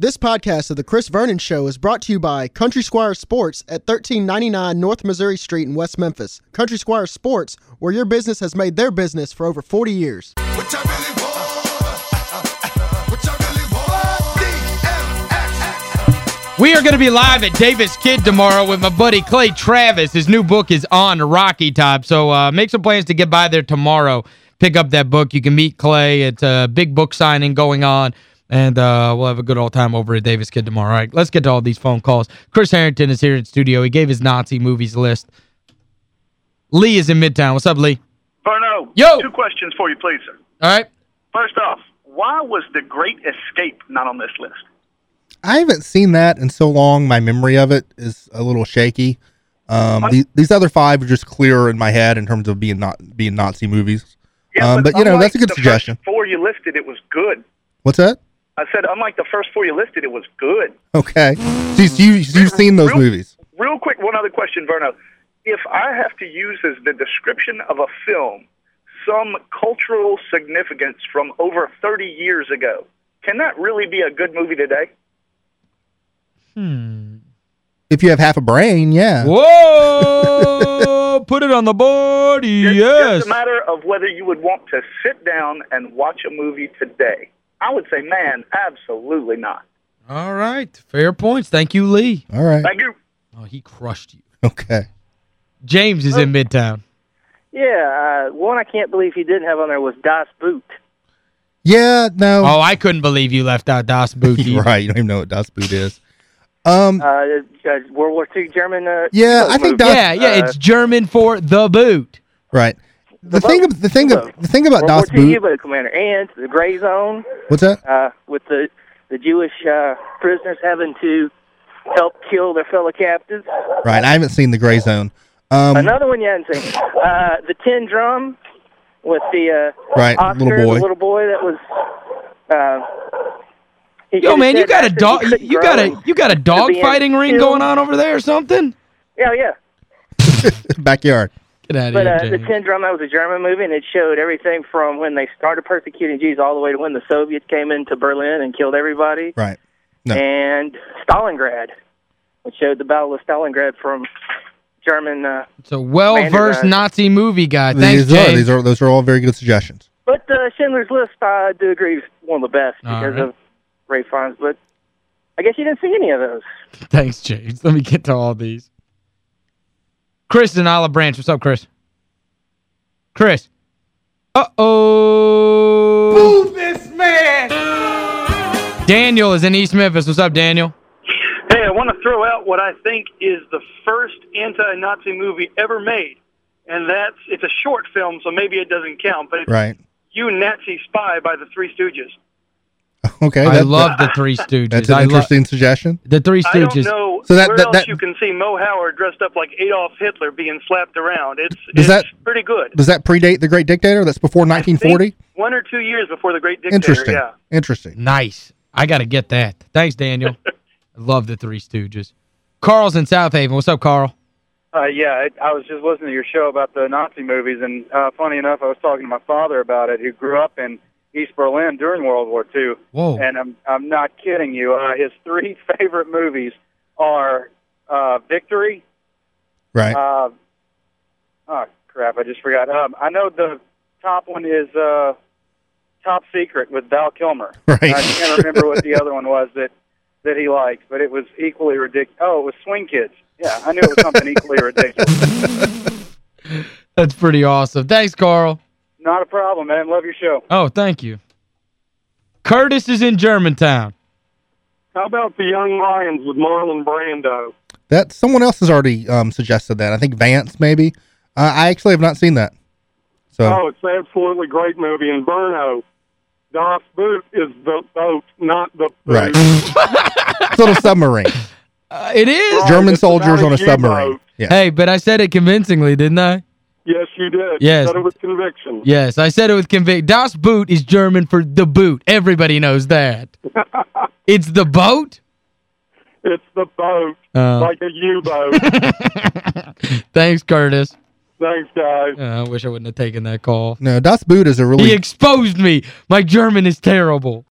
This podcast of The Chris Vernon Show is brought to you by Country Squire Sports at 1399 North Missouri Street in West Memphis. Country Squire Sports, where your business has made their business for over 40 years. We are going to be live at Davis-Kidd tomorrow with my buddy Clay Travis. His new book is on Rocky Top, so uh, make some plans to get by there tomorrow. Pick up that book. You can meet Clay. It's a big book signing going on. And uh, we'll have a good old time over at Davis-Kidd tomorrow. All right, let's get to all these phone calls. Chris Harrington is here in studio. He gave his Nazi movies list. Lee is in Midtown. What's up, Lee? Verno, Yo! two questions for you, please, sir. All right. First off, why was The Great Escape not on this list? I haven't seen that in so long. My memory of it is a little shaky. Um, the, these other five are just clearer in my head in terms of being not being Nazi movies. um, but, you know, that's a good suggestion. First four you listed, it was good. What's that? I said, unlike the first four you listed, it was good. Okay. So you, you've seen those Real- movies. Real quick, one other question, Verno. If I have to use as the description of a film some cultural significance from over 30 years ago, can that really be a good movie today? Hmm. If you have half a brain, yeah. Whoa! Put it on the board. It's Yes. just a matter of whether you would want to sit down and watch a movie today. I would say, man, absolutely not. All right. Fair points. Thank you, Lee. All right. Thank you. Oh, he crushed you. Okay. James is in Midtown. Yeah, uh, one I can't believe he didn't have on there was Das Boot. Yeah, no. Oh, I couldn't believe you left out Das Boot. You're right. You don't even know what Das Boot is. Um, Uh, uh, World War II German. Uh, Yeah, I think. Das- Yeah, yeah, Uh, it's German for the boot. right. The, The thing, boat. the thing, The the thing about World Das War II Boot. U-boat commander and the Gray Zone What's that? uh, with the the Jewish uh, prisoners having to help kill their fellow captives. Right. I haven't seen the Gray Zone. Um, Another one you haven't seen. Uh, the Tin Drum with the uh, Right, Oscar, little boy. the little boy that was. Uh, he Yo, could've man, you said got a dog you got a you got a dog fighting ring killed. going on over there or something? Yeah, yeah. backyard. Get out of But here, uh, the James. Tin Drum, that was a German movie, and it showed everything from when they started persecuting Jews all the way to when the Soviets came into Berlin and killed everybody, Right. No. and Stalingrad, which showed the Battle of Stalingrad from German. Uh, It's a well-versed uh, Nazi movie guy. Thanks, these are these are those are all very good suggestions. but uh, Schindler's List, I do agree, is one of the best All because right. of Ralph Fiennes. But I guess you didn't see any of those. Thanks, James. Let me get to all these. Chris in Olive Branch. What's up, Chris? Chris. Uh-oh. Move this man. Daniel is in East Memphis. What's up, Daniel? Hey, I want to throw out what I think is the first anti-Nazi movie ever made, and that's it's a short film, so maybe it doesn't count. But it's Right. "You Nazi Spy" by the Three Stooges. Okay. I that- love the Three Stooges. That's an I interesting suggestion. the Three I don't Stooges. know So that- where that- else that- you can see Moe Howard dressed up like Adolf Hitler being slapped around. It's Does it's that- pretty good. Does that predate the Great Dictator? That's before 1940. One or two years before the Great Dictator. Interesting. Yeah. Interesting. Nice. I got to get that. Thanks, Daniel. I love the Three Stooges. Carl's in South Haven. What's up, Carl? Uh, yeah, I, I was just listening to your show about the Nazi movies, and uh, funny enough, I was talking to my father about it, who grew up in East Berlin during World War II. Whoa. And I'm I'm not kidding you. Uh, his three favorite movies are uh, Victory. Right. Uh, oh crap! I just forgot. Um, I know the top one is uh, Top Secret with Val Kilmer. Right. I can't remember what the other one was that that he liked, but it was equally ridiculous. Oh, it was Swing Kids. Yeah, I knew it was something equally ridiculous. That's pretty awesome. Thanks, Carl. Not a problem, man. Love your show. Oh, thank you. Curtis is in Germantown. How about the Young Lions with Marlon Brando? That someone else has already um, suggested that. I think Vance maybe. Uh, I actually have not seen that. So Oh, it's an absolutely great movie. And Verno, Das Boot is the boat, not the right. it's a little submarine. Uh, it is. German soldiers a on a U-boat. submarine. Yeah. Hey, but I said it convincingly, didn't I? Yes, you did. Yes. You said it with conviction. Yes, I said it with conviction. Das Boot is German for the boot. Everybody knows that. it's the boat? It's the boat, Oh. like a U-boat. Thanks, Curtis. Thanks, guys. Uh, I wish I wouldn't have taken that call. No, Das Boot is a really... He exposed me. My German is terrible.